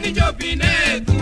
ni giovinetto